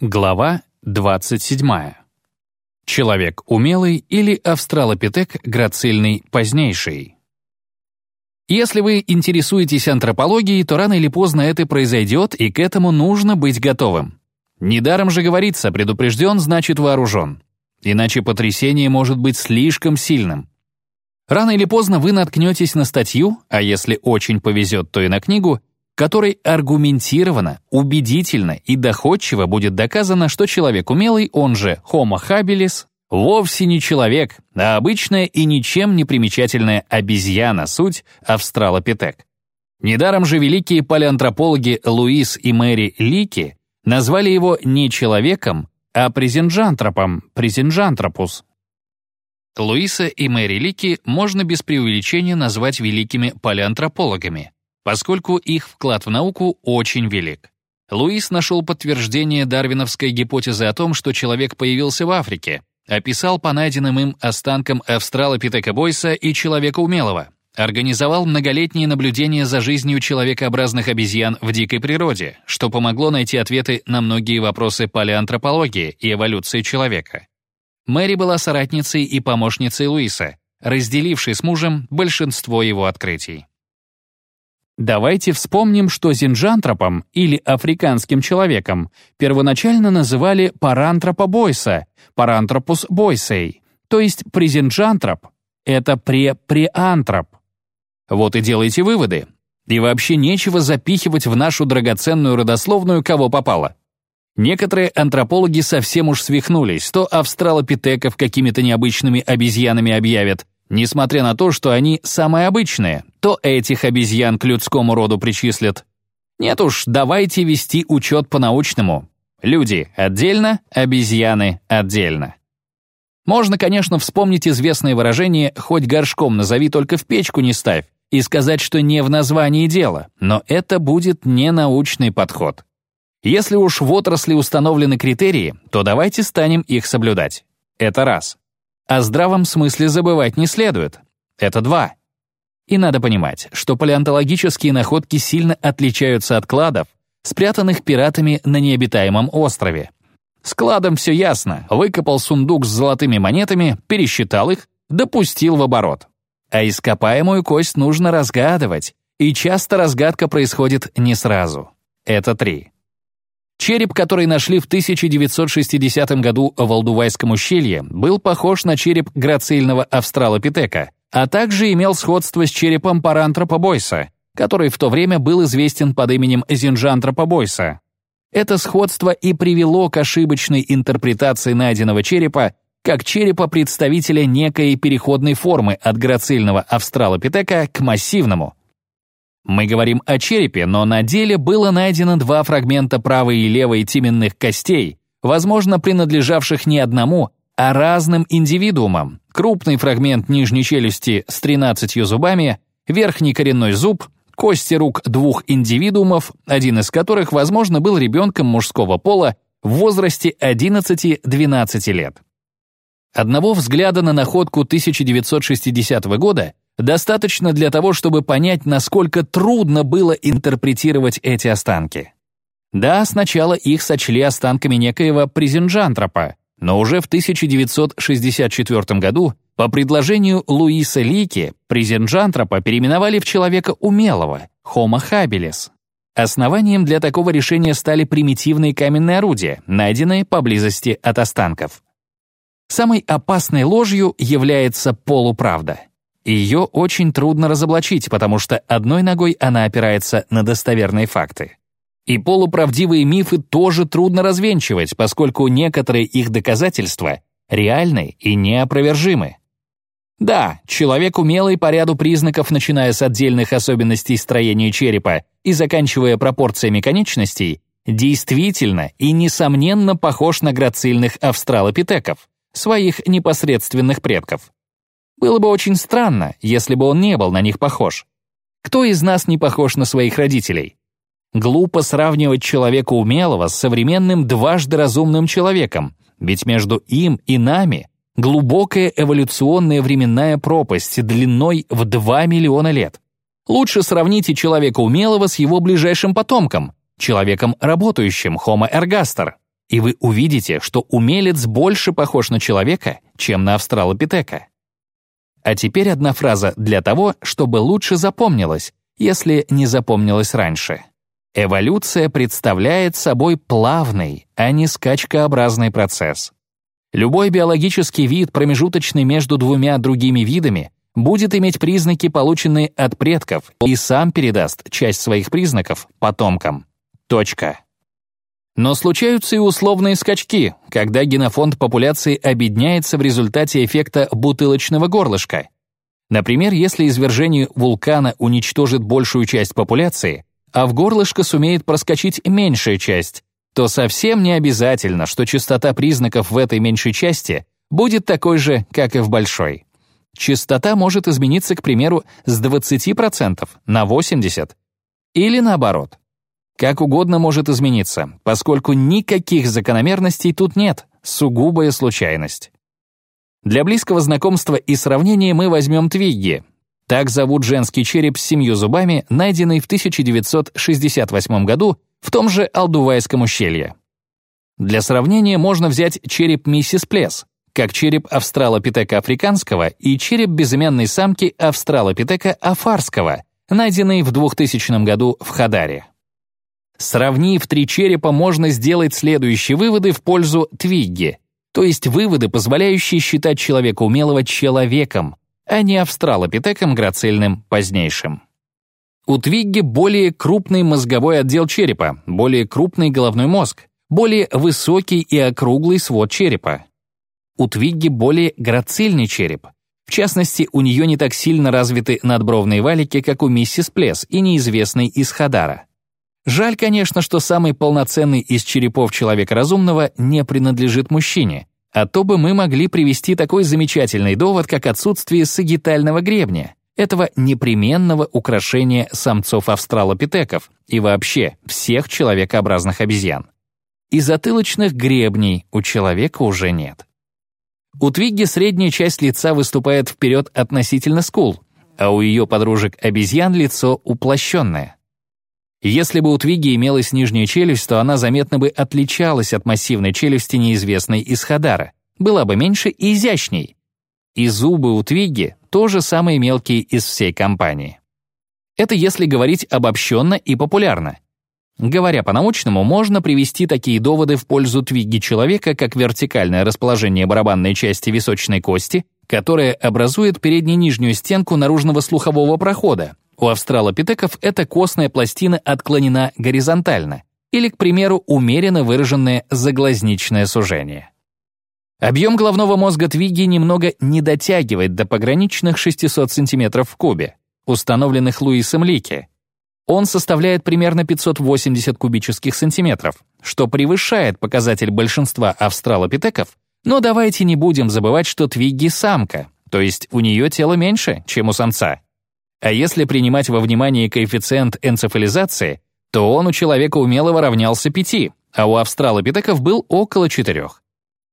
Глава 27. Человек умелый или австралопитек грацильный позднейший. Если вы интересуетесь антропологией, то рано или поздно это произойдет, и к этому нужно быть готовым. Недаром же говорится, предупрежден, значит вооружен. Иначе потрясение может быть слишком сильным. Рано или поздно вы наткнетесь на статью, а если очень повезет, то и на книгу — которой аргументированно, убедительно и доходчиво будет доказано, что человек умелый, он же Homo habilis, вовсе не человек, а обычная и ничем не примечательная обезьяна, суть австралопитек. Недаром же великие палеантропологи Луис и Мэри Лики назвали его не человеком, а презенджантропом, презенджантропус. Луиса и Мэри Лики можно без преувеличения назвать великими палеантропологами поскольку их вклад в науку очень велик. Луис нашел подтверждение дарвиновской гипотезы о том, что человек появился в Африке, описал по найденным им останкам австралопитека бойса и человека умелого, организовал многолетние наблюдения за жизнью человекообразных обезьян в дикой природе, что помогло найти ответы на многие вопросы палеантропологии и эволюции человека. Мэри была соратницей и помощницей Луиса, разделившей с мужем большинство его открытий. Давайте вспомним, что зинджантропом или африканским человеком первоначально называли парантропа бойса, парантропус бойсей, то есть презинджантроп — это пре-преантроп. Вот и делайте выводы. И вообще нечего запихивать в нашу драгоценную родословную кого попало. Некоторые антропологи совсем уж свихнулись, то австралопитеков какими-то необычными обезьянами объявят, Несмотря на то, что они самые обычные, то этих обезьян к людскому роду причислят. Нет уж, давайте вести учет по-научному. Люди отдельно, обезьяны отдельно. Можно, конечно, вспомнить известное выражение «хоть горшком назови, только в печку не ставь» и сказать, что не в названии дело, но это будет не научный подход. Если уж в отрасли установлены критерии, то давайте станем их соблюдать. Это раз. О здравом смысле забывать не следует. Это два. И надо понимать, что палеонтологические находки сильно отличаются от кладов, спрятанных пиратами на необитаемом острове. С кладом все ясно. Выкопал сундук с золотыми монетами, пересчитал их, допустил в оборот. А ископаемую кость нужно разгадывать, и часто разгадка происходит не сразу. Это три. Череп, который нашли в 1960 году в Алдувайском ущелье, был похож на череп грацильного австралопитека, а также имел сходство с черепом парантропа бойса, который в то время был известен под именем зинжантропа бойса. Это сходство и привело к ошибочной интерпретации найденного черепа как черепа представителя некой переходной формы от грацильного австралопитека к массивному, мы говорим о черепе, но на деле было найдено два фрагмента правой и левой теменных костей, возможно, принадлежавших не одному, а разным индивидуумам. Крупный фрагмент нижней челюсти с 13 зубами, верхний коренной зуб, кости рук двух индивидуумов, один из которых, возможно, был ребенком мужского пола в возрасте 11-12 лет. Одного взгляда на находку 1960 года достаточно для того, чтобы понять, насколько трудно было интерпретировать эти останки. Да, сначала их сочли останками некоего презенджантропа, но уже в 1964 году по предложению Луиса Лики презенджантропа переименовали в человека умелого, Homo habilis. Основанием для такого решения стали примитивные каменные орудия, найденные поблизости от останков. Самой опасной ложью является полуправда — ее очень трудно разоблачить, потому что одной ногой она опирается на достоверные факты. И полуправдивые мифы тоже трудно развенчивать, поскольку некоторые их доказательства реальны и неопровержимы. Да, человек умелый по ряду признаков, начиная с отдельных особенностей строения черепа и заканчивая пропорциями конечностей, действительно и несомненно похож на грацильных австралопитеков, своих непосредственных предков. Было бы очень странно, если бы он не был на них похож. Кто из нас не похож на своих родителей? Глупо сравнивать человека умелого с современным дважды разумным человеком, ведь между им и нами глубокая эволюционная временная пропасть длиной в 2 миллиона лет. Лучше сравните человека умелого с его ближайшим потомком, человеком работающим, Homo ergaster. и вы увидите, что умелец больше похож на человека, чем на австралопитека. А теперь одна фраза для того, чтобы лучше запомнилось, если не запомнилось раньше. Эволюция представляет собой плавный, а не скачкообразный процесс. Любой биологический вид, промежуточный между двумя другими видами, будет иметь признаки, полученные от предков, и сам передаст часть своих признаков потомкам. Точка. Но случаются и условные скачки, когда генофонд популяции обедняется в результате эффекта бутылочного горлышка. Например, если извержение вулкана уничтожит большую часть популяции, а в горлышко сумеет проскочить меньшая часть, то совсем не обязательно, что частота признаков в этой меньшей части будет такой же, как и в большой. Частота может измениться, к примеру, с 20% на 80%. Или наоборот. Как угодно может измениться, поскольку никаких закономерностей тут нет, сугубая случайность. Для близкого знакомства и сравнения мы возьмем твигги. Так зовут женский череп с семью зубами, найденный в 1968 году в том же Алдувайском ущелье. Для сравнения можно взять череп миссис Плес, как череп австралопитека африканского и череп безымянной самки австралопитека афарского, найденный в 2000 году в Хадаре. Сравнив три черепа, можно сделать следующие выводы в пользу Твигги, то есть выводы, позволяющие считать человека умелого человеком, а не австралопитеком грацильным позднейшим. У Твигги более крупный мозговой отдел черепа, более крупный головной мозг, более высокий и округлый свод черепа. У Твигги более грацильный череп. В частности, у нее не так сильно развиты надбровные валики, как у миссис Плес и неизвестный из Хадара. Жаль, конечно, что самый полноценный из черепов человека разумного не принадлежит мужчине, а то бы мы могли привести такой замечательный довод, как отсутствие сагитального гребня, этого непременного украшения самцов австралопитеков и вообще всех человекообразных обезьян. И затылочных гребней у человека уже нет. У Твигги средняя часть лица выступает вперед относительно скул, а у ее подружек обезьян лицо уплощенное. Если бы у Твиги имелась нижняя челюсть, то она заметно бы отличалась от массивной челюсти неизвестной из Хадара, была бы меньше и изящней. И зубы у Твиги тоже самые мелкие из всей компании. Это если говорить обобщенно и популярно. Говоря по-научному, можно привести такие доводы в пользу твиги человека, как вертикальное расположение барабанной части височной кости, которая образует передне-нижнюю стенку наружного слухового прохода, у австралопитеков эта костная пластина отклонена горизонтально или, к примеру, умеренно выраженное заглазничное сужение. Объем головного мозга Твиги немного не дотягивает до пограничных 600 см в кубе, установленных Луисом Лики. Он составляет примерно 580 кубических сантиметров, что превышает показатель большинства австралопитеков, но давайте не будем забывать, что Твигги — самка, то есть у нее тело меньше, чем у самца. А если принимать во внимание коэффициент энцефализации, то он у человека умелого равнялся 5, а у австралопитеков был около 4.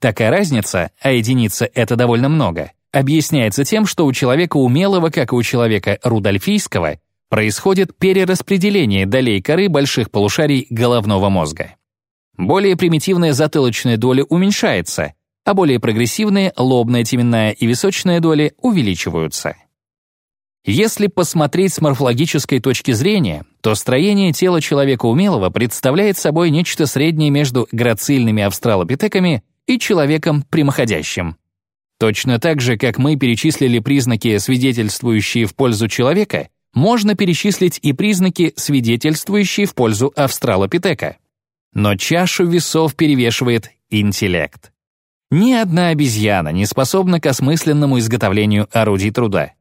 Такая разница, а единица — это довольно много, объясняется тем, что у человека умелого, как и у человека рудольфийского, происходит перераспределение долей коры больших полушарий головного мозга. Более примитивная затылочная доля уменьшается, а более прогрессивные лобная, теменная и височная доли увеличиваются. Если посмотреть с морфологической точки зрения, то строение тела человека умелого представляет собой нечто среднее между грацильными австралопитеками и человеком прямоходящим. Точно так же, как мы перечислили признаки, свидетельствующие в пользу человека, можно перечислить и признаки, свидетельствующие в пользу австралопитека. Но чашу весов перевешивает интеллект. Ни одна обезьяна не способна к осмысленному изготовлению орудий труда.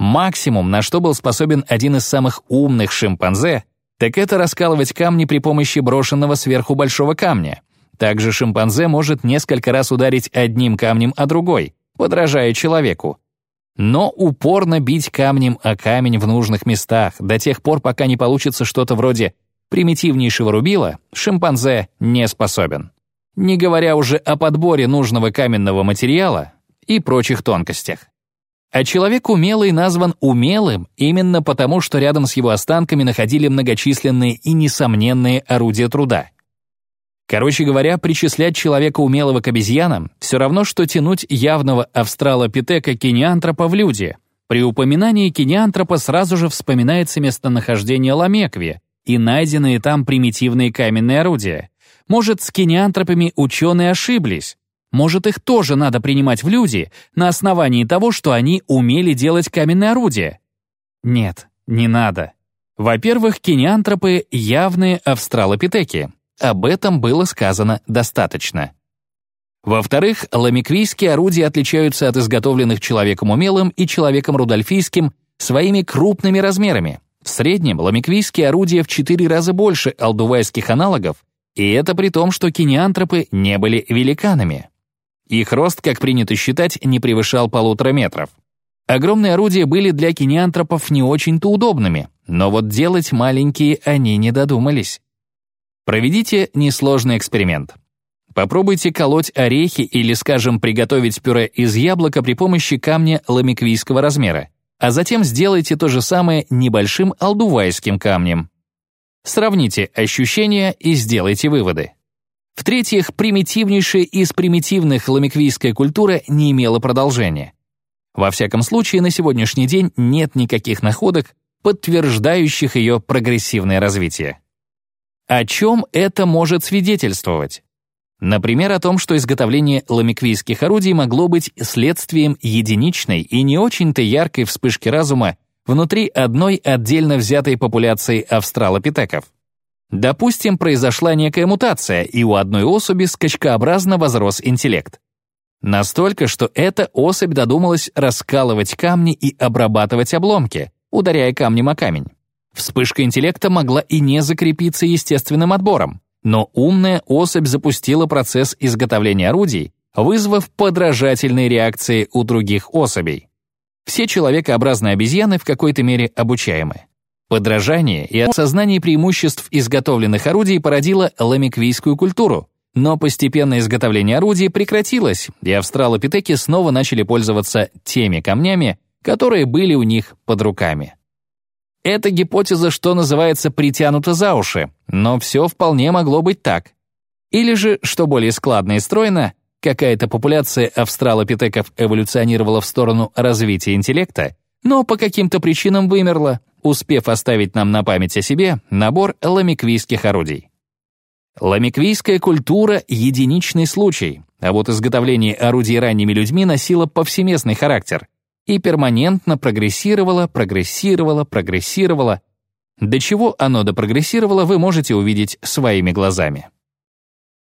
Максимум, на что был способен один из самых умных шимпанзе, так это раскалывать камни при помощи брошенного сверху большого камня. Также шимпанзе может несколько раз ударить одним камнем о другой, подражая человеку. Но упорно бить камнем о камень в нужных местах до тех пор, пока не получится что-то вроде примитивнейшего рубила, шимпанзе не способен. Не говоря уже о подборе нужного каменного материала и прочих тонкостях. А человек умелый назван умелым именно потому, что рядом с его останками находили многочисленные и несомненные орудия труда. Короче говоря, причислять человека умелого к обезьянам все равно, что тянуть явного австралопитека кинеантропа в люди. При упоминании кинеантропа сразу же вспоминается местонахождение Ламекви и найденные там примитивные каменные орудия. Может, с кинеантропами ученые ошиблись? Может, их тоже надо принимать в люди на основании того, что они умели делать каменные орудия? Нет, не надо. Во-первых, кинеантропы — явные австралопитеки. Об этом было сказано достаточно. Во-вторых, ламиквийские орудия отличаются от изготовленных человеком умелым и человеком рудольфийским своими крупными размерами. В среднем ламиквийские орудия в 4 раза больше алдувайских аналогов, и это при том, что кинеантропы не были великанами. Их рост, как принято считать, не превышал полутора метров. Огромные орудия были для кинеантропов не очень-то удобными, но вот делать маленькие они не додумались. Проведите несложный эксперимент. Попробуйте колоть орехи или, скажем, приготовить пюре из яблока при помощи камня ламиквийского размера, а затем сделайте то же самое небольшим алдувайским камнем. Сравните ощущения и сделайте выводы. В-третьих, примитивнейшая из примитивных ламиквийская культура не имела продолжения. Во всяком случае, на сегодняшний день нет никаких находок, подтверждающих ее прогрессивное развитие. О чем это может свидетельствовать? Например, о том, что изготовление ламиквийских орудий могло быть следствием единичной и не очень-то яркой вспышки разума внутри одной отдельно взятой популяции австралопитеков. Допустим, произошла некая мутация, и у одной особи скачкообразно возрос интеллект. Настолько, что эта особь додумалась раскалывать камни и обрабатывать обломки, ударяя камнем о камень. Вспышка интеллекта могла и не закрепиться естественным отбором, но умная особь запустила процесс изготовления орудий, вызвав подражательные реакции у других особей. Все человекообразные обезьяны в какой-то мере обучаемы. Подражание и осознание преимуществ изготовленных орудий породило ламиквийскую культуру, но постепенно изготовление орудий прекратилось, и австралопитеки снова начали пользоваться теми камнями, которые были у них под руками. Эта гипотеза, что называется, притянута за уши, но все вполне могло быть так. Или же, что более складно и стройно, какая-то популяция австралопитеков эволюционировала в сторону развития интеллекта, но по каким-то причинам вымерла, успев оставить нам на память о себе набор ламиквийских орудий. Ламиквийская культура — единичный случай, а вот изготовление орудий ранними людьми носило повсеместный характер — и перманентно прогрессировало, прогрессировало, прогрессировало. До чего оно допрогрессировало, вы можете увидеть своими глазами.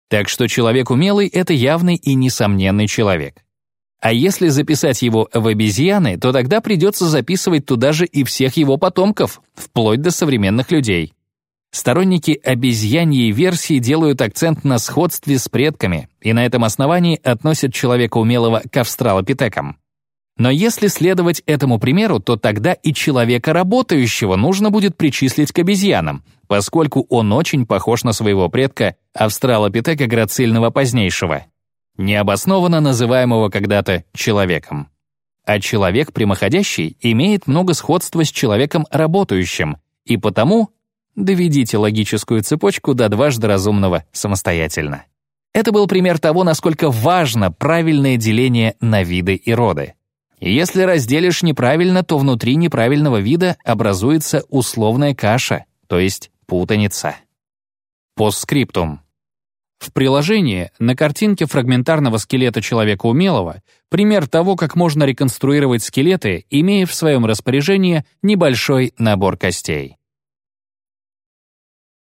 Так что человек умелый — это явный и несомненный человек. А если записать его в обезьяны, то тогда придется записывать туда же и всех его потомков, вплоть до современных людей. Сторонники обезьяньей версии делают акцент на сходстве с предками и на этом основании относят человека умелого к австралопитекам. Но если следовать этому примеру, то тогда и человека работающего нужно будет причислить к обезьянам, поскольку он очень похож на своего предка австралопитека грацильного позднейшего, необоснованно называемого когда-то человеком. А человек прямоходящий имеет много сходства с человеком работающим, и потому доведите логическую цепочку до дважды разумного самостоятельно. Это был пример того, насколько важно правильное деление на виды и роды. Если разделишь неправильно, то внутри неправильного вида образуется условная каша, то есть путаница. Постскриптум. В приложении на картинке фрагментарного скелета человека умелого пример того, как можно реконструировать скелеты, имея в своем распоряжении небольшой набор костей.